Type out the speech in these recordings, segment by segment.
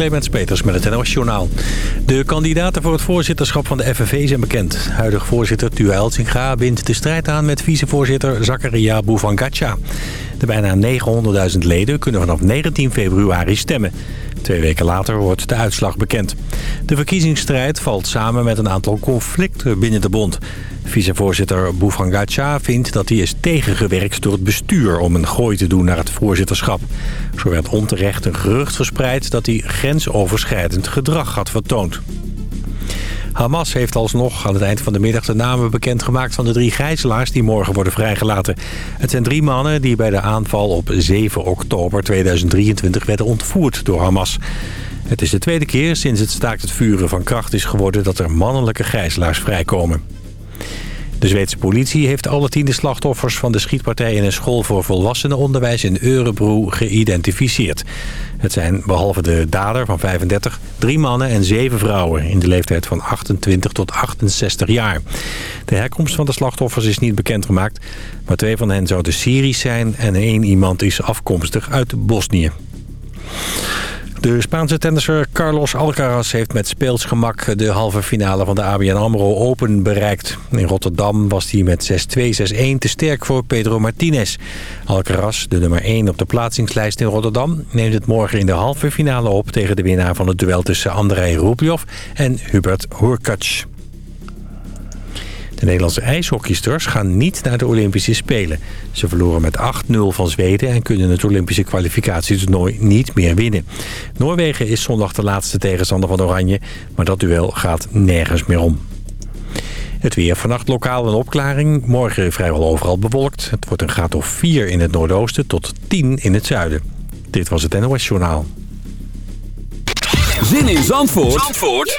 Clemens Peters met het NOS Journaal. De kandidaten voor het voorzitterschap van de FNV zijn bekend. Huidig voorzitter Tua Eltsinga wint de strijd aan met vicevoorzitter Zakaria Bouvangacha. De bijna 900.000 leden kunnen vanaf 19 februari stemmen. Twee weken later wordt de uitslag bekend. De verkiezingsstrijd valt samen met een aantal conflicten binnen de bond. Vicevoorzitter Bouvangacha vindt dat hij is tegengewerkt door het bestuur... om een gooi te doen naar het voorzitterschap. Zo werd onterecht een gerucht verspreid dat hij grensoverschrijdend gedrag had vertoond. Hamas heeft alsnog aan het eind van de middag de namen bekendgemaakt van de drie gijzelaars die morgen worden vrijgelaten. Het zijn drie mannen die bij de aanval op 7 oktober 2023 werden ontvoerd door Hamas. Het is de tweede keer sinds het staakt het vuren van kracht is geworden dat er mannelijke gijzelaars vrijkomen. De Zweedse politie heeft alle tiende slachtoffers van de schietpartij in een school voor volwassenenonderwijs in Örebro geïdentificeerd. Het zijn behalve de dader van 35 drie mannen en zeven vrouwen in de leeftijd van 28 tot 68 jaar. De herkomst van de slachtoffers is niet bekendgemaakt, maar twee van hen zouden Syrisch zijn en één iemand is afkomstig uit Bosnië. De Spaanse tennisser Carlos Alcaraz heeft met speelsgemak de halve finale van de ABN AMRO Open bereikt. In Rotterdam was hij met 6-2, 6-1 te sterk voor Pedro Martinez. Alcaraz, de nummer 1 op de plaatsingslijst in Rotterdam, neemt het morgen in de halve finale op tegen de winnaar van het duel tussen Andrei Rublev en Hubert Hurkacz. De Nederlandse ijshockeysters gaan niet naar de Olympische Spelen. Ze verloren met 8-0 van Zweden en kunnen het Olympische kwalificatietoernooi niet meer winnen. Noorwegen is zondag de laatste tegenstander van Oranje, maar dat duel gaat nergens meer om. Het weer vannacht lokaal een opklaring. Morgen vrijwel overal bewolkt. Het wordt een graad of 4 in het noordoosten tot 10 in het zuiden. Dit was het NOS Journaal. Zin in Zandvoort, Zandvoort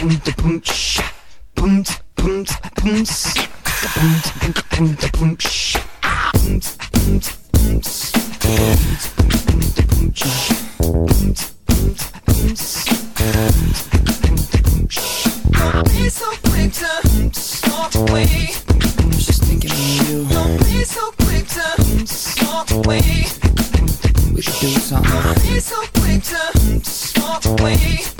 punta so quick to just. not to walk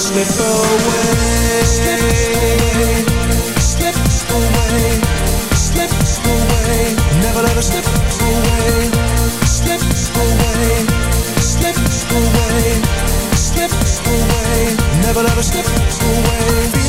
slip away. Slip away. Slip away. Slip away. Never let slip away. Slip away. Slip away. Slip away. Never let slip away.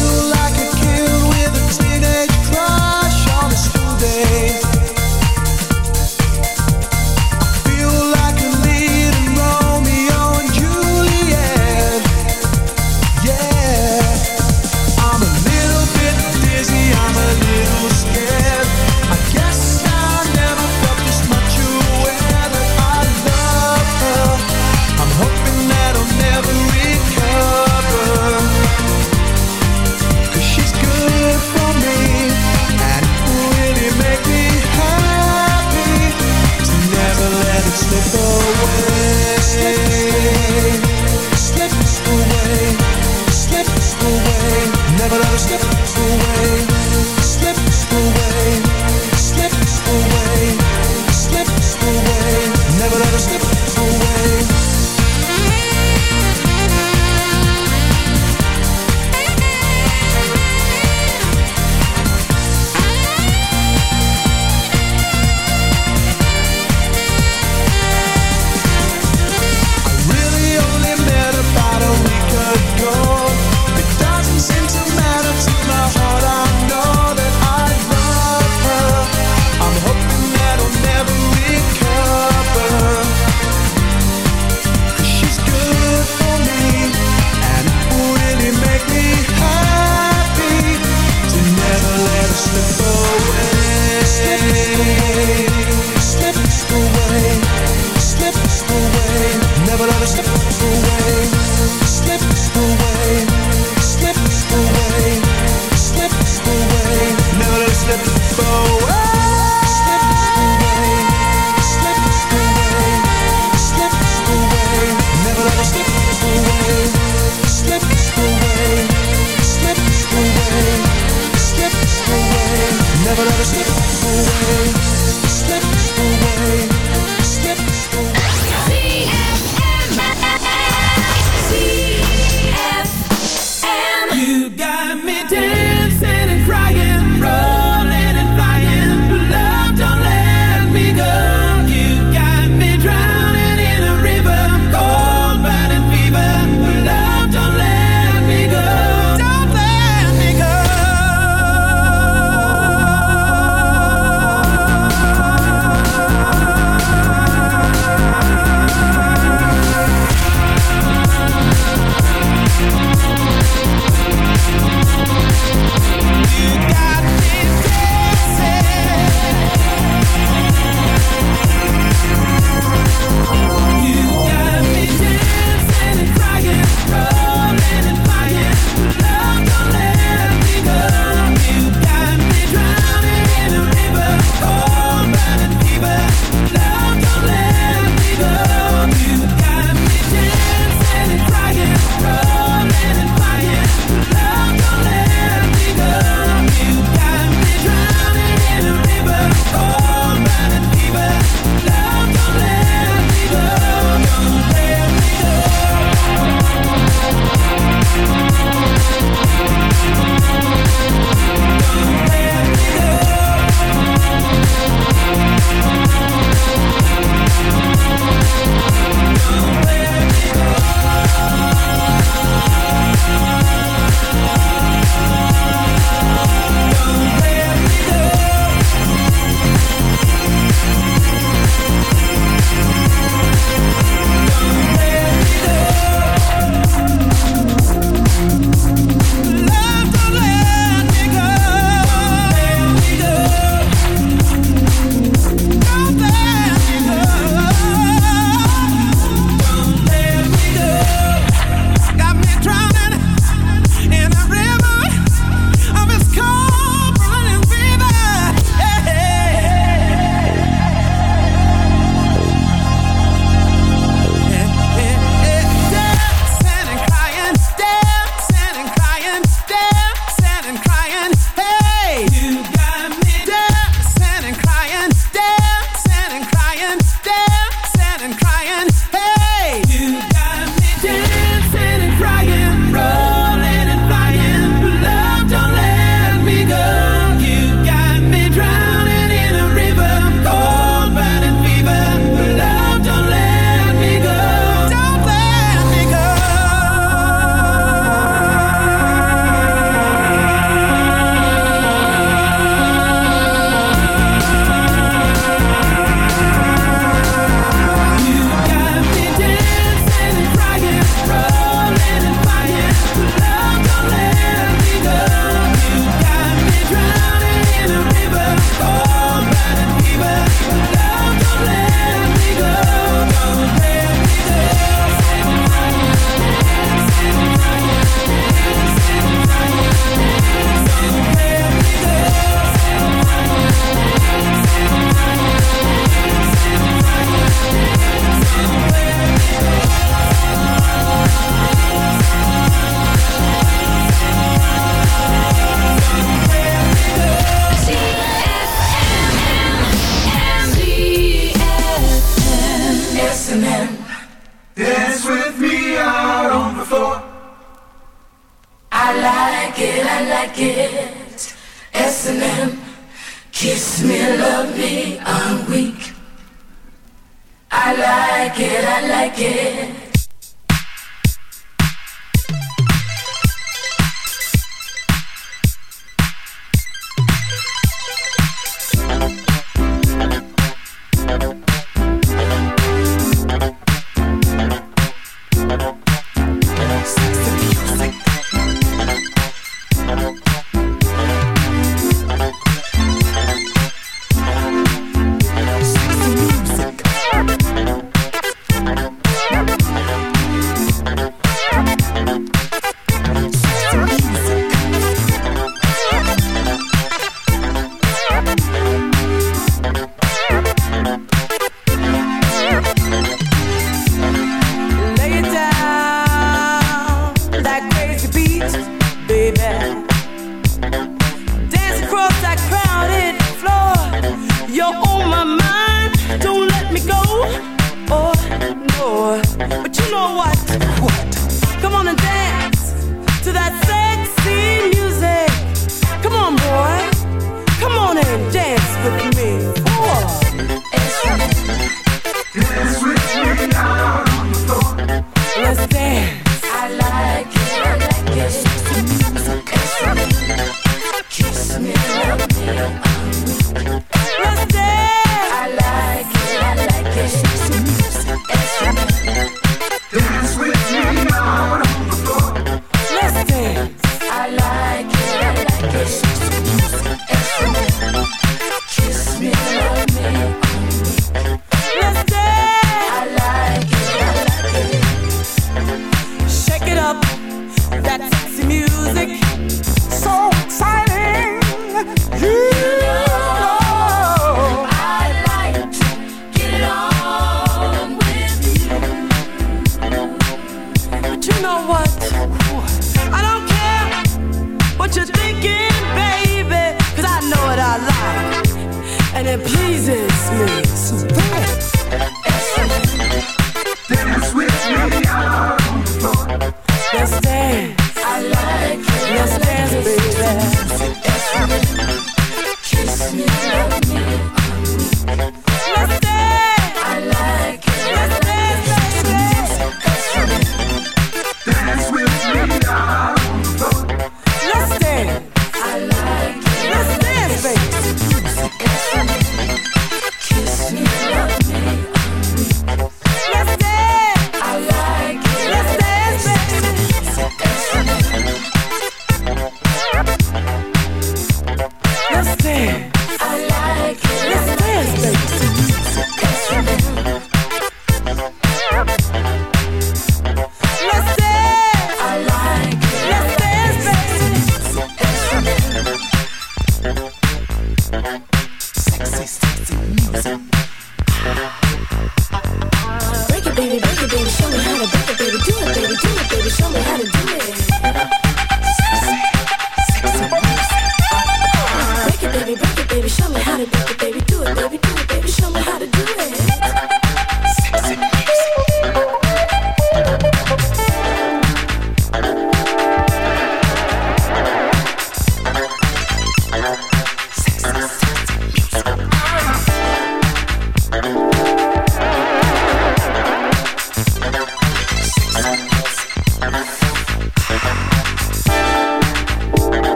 what you're thinking, baby. Cause I know what I like, and it pleases me. So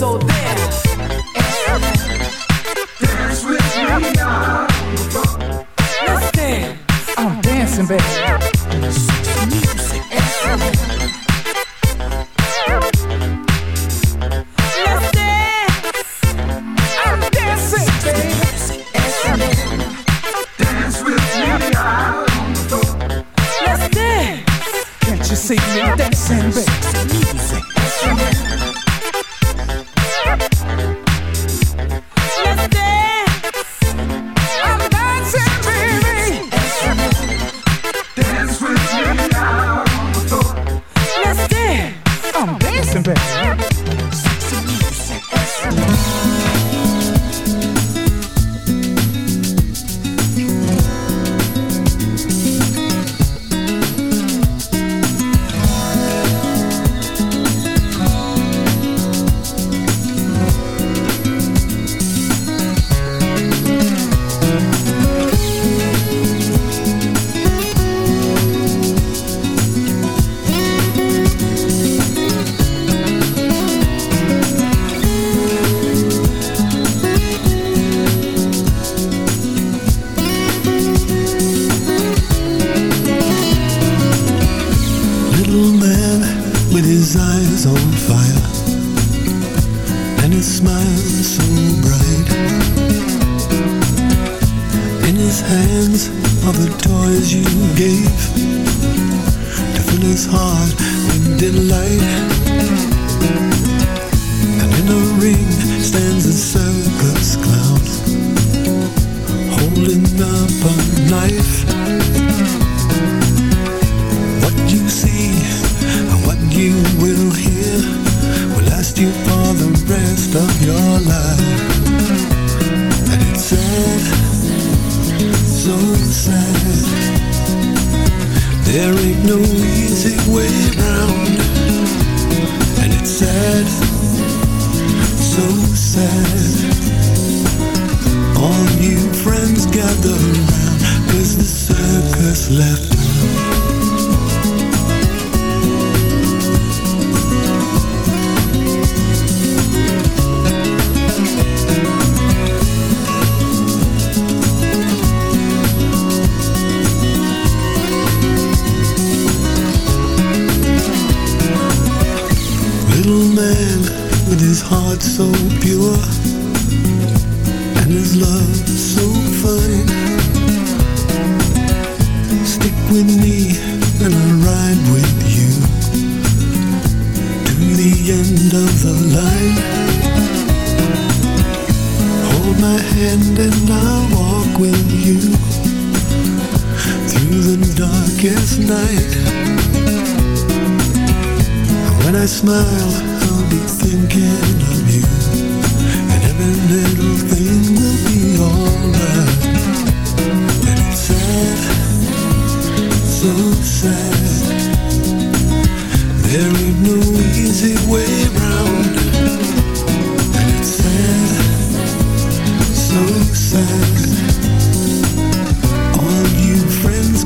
so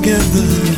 friends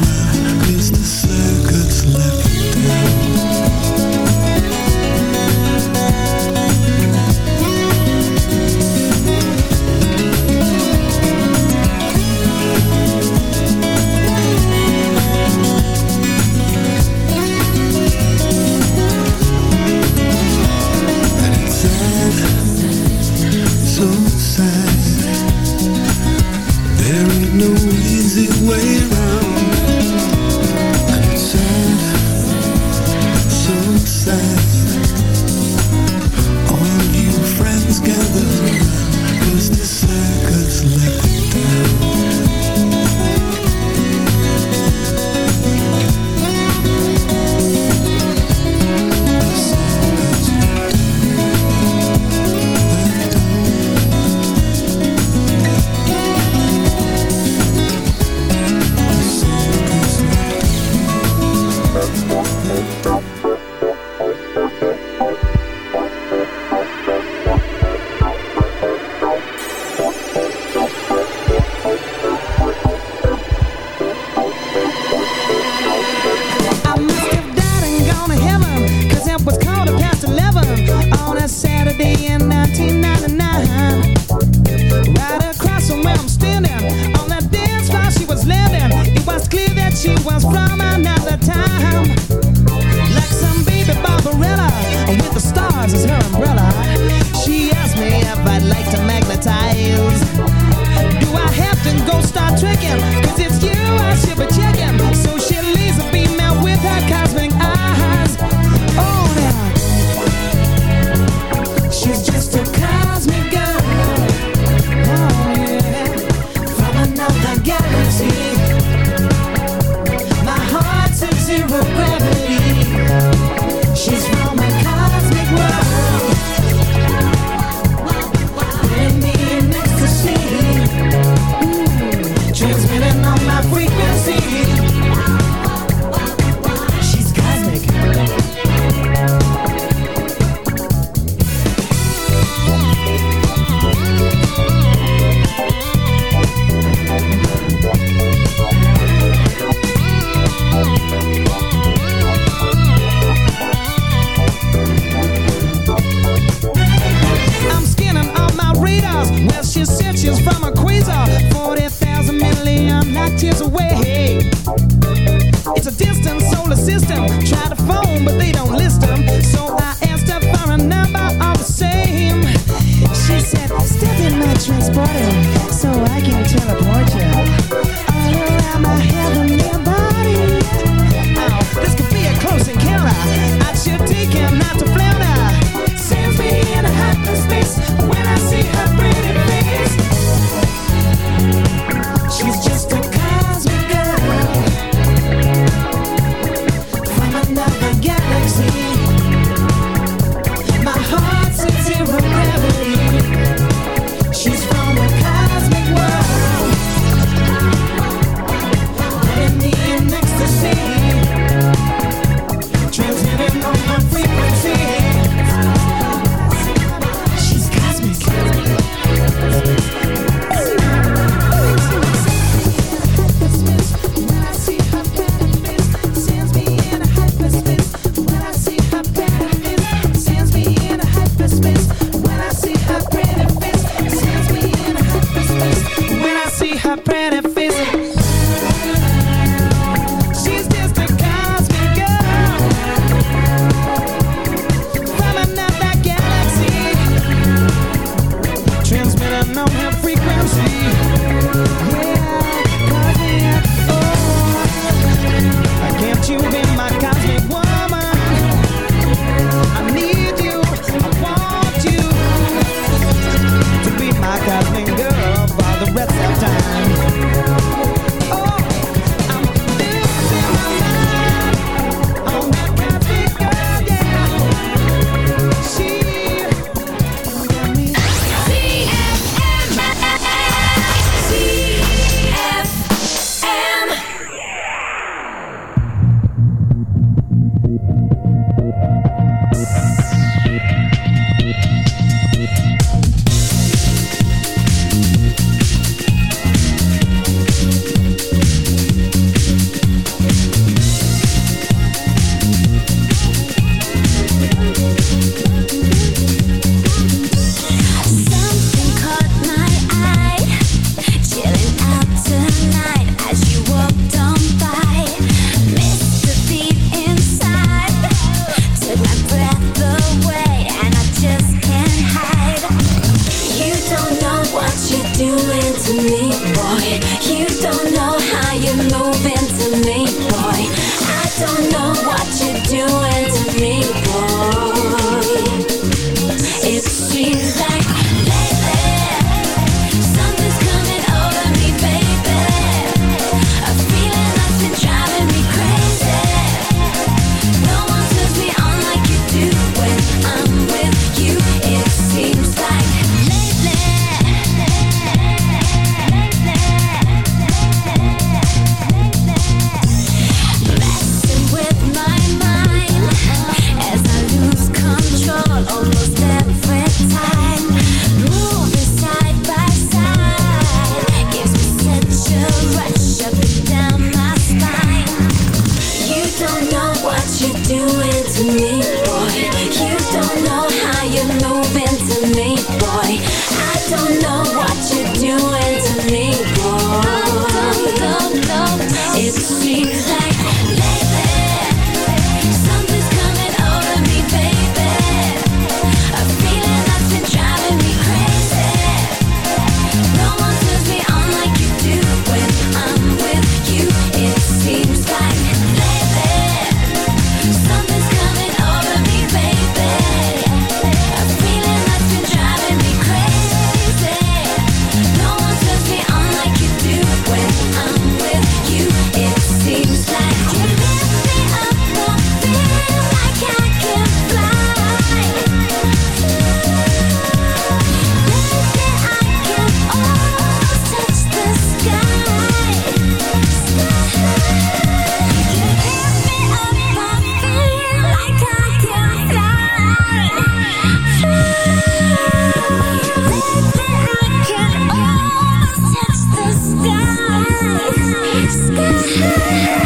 Yeah.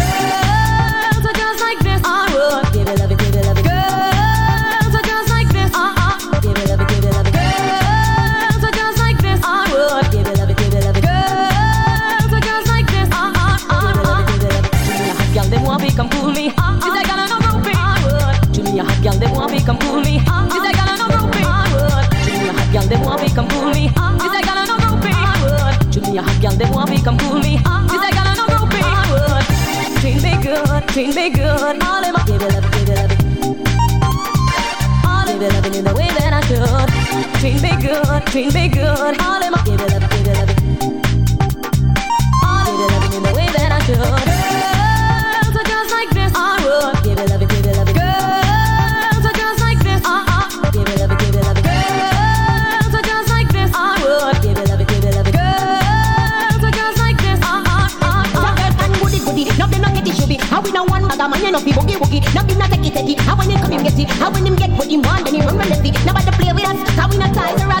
come cool me. This I got no groupie. I would. Should be a hot girl, they want me come cool me. This I got no groupie. I would. Treat me good, treat me good. All in my Give it up, give it up, All in me loving in the way that I should. Treat me good, treat me good. All in my Give it up. boogie. Nothing not take it, take it. How when him come, him get it. How when him get what he want, then he run relentlessly. to play with us, how we not ties around.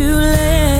too late,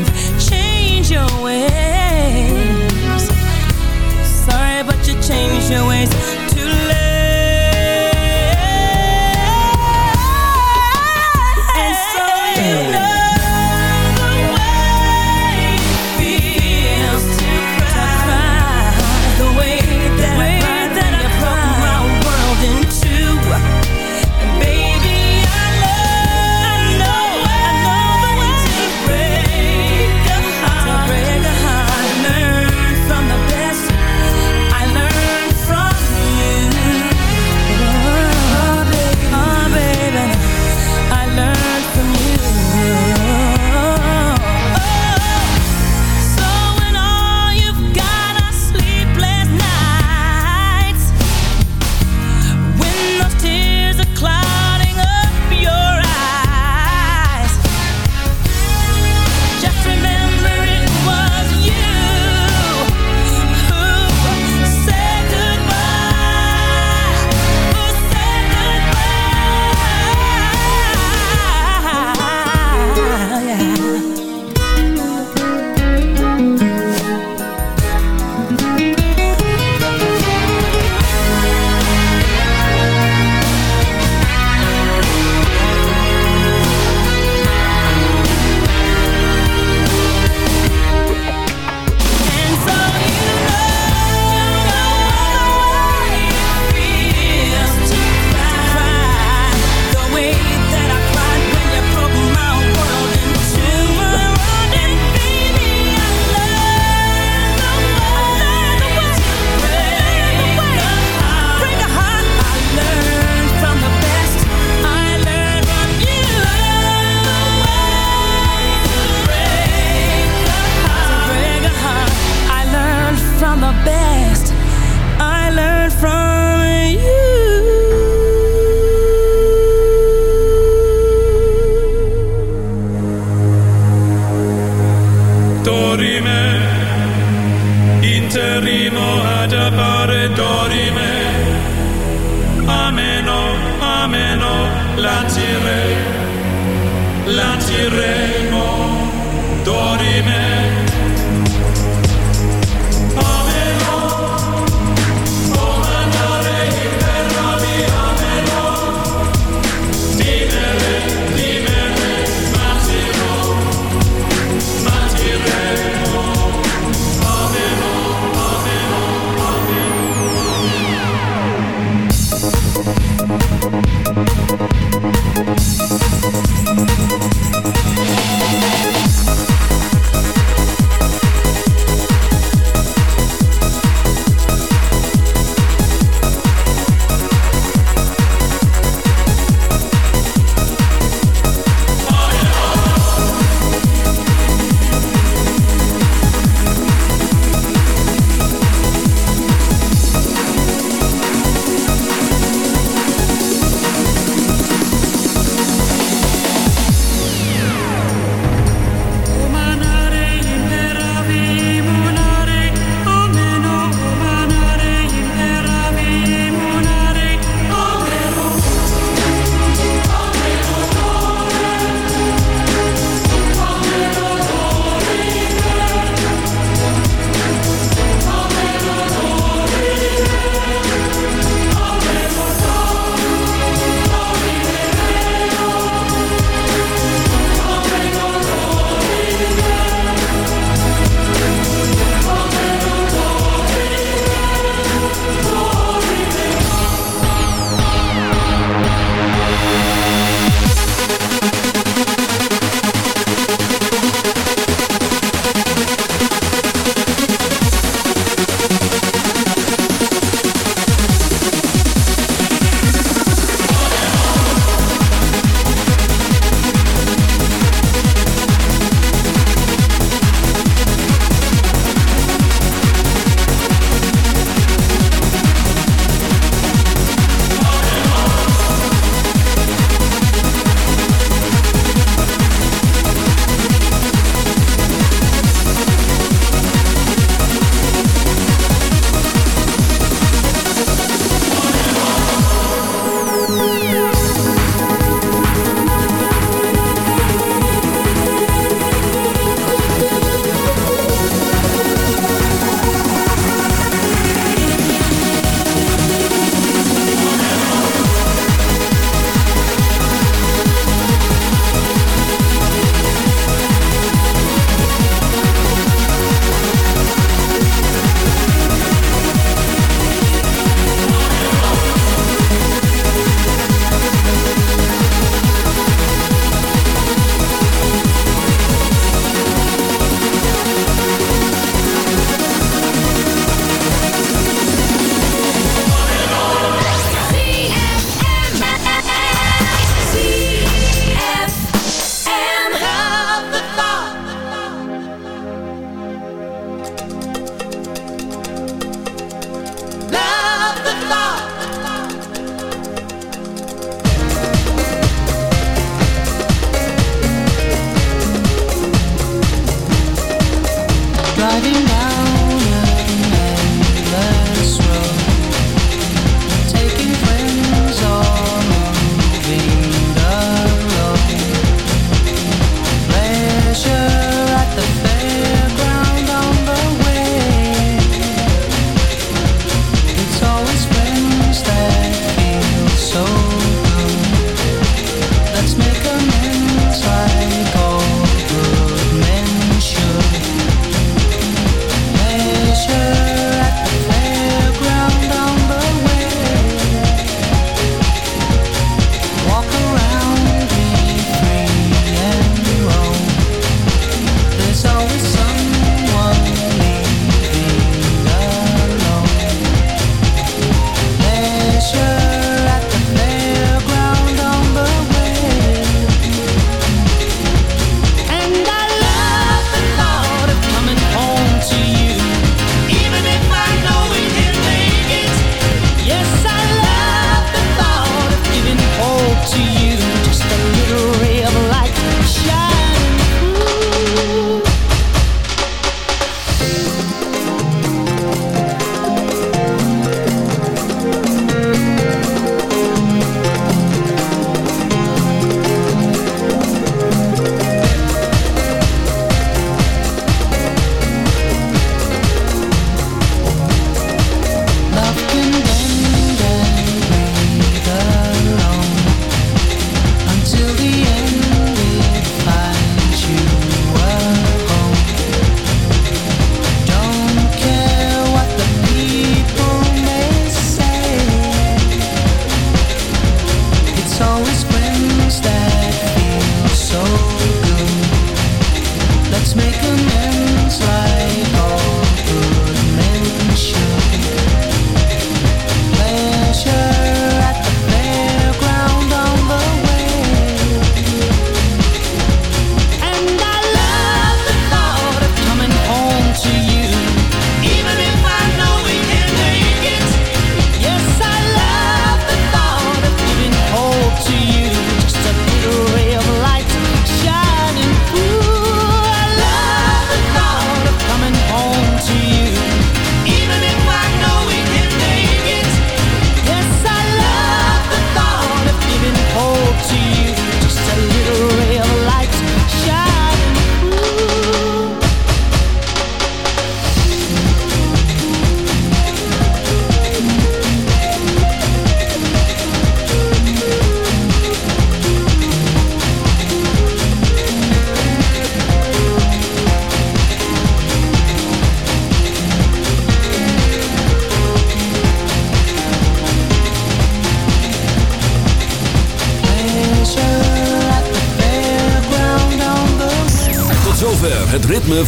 your ways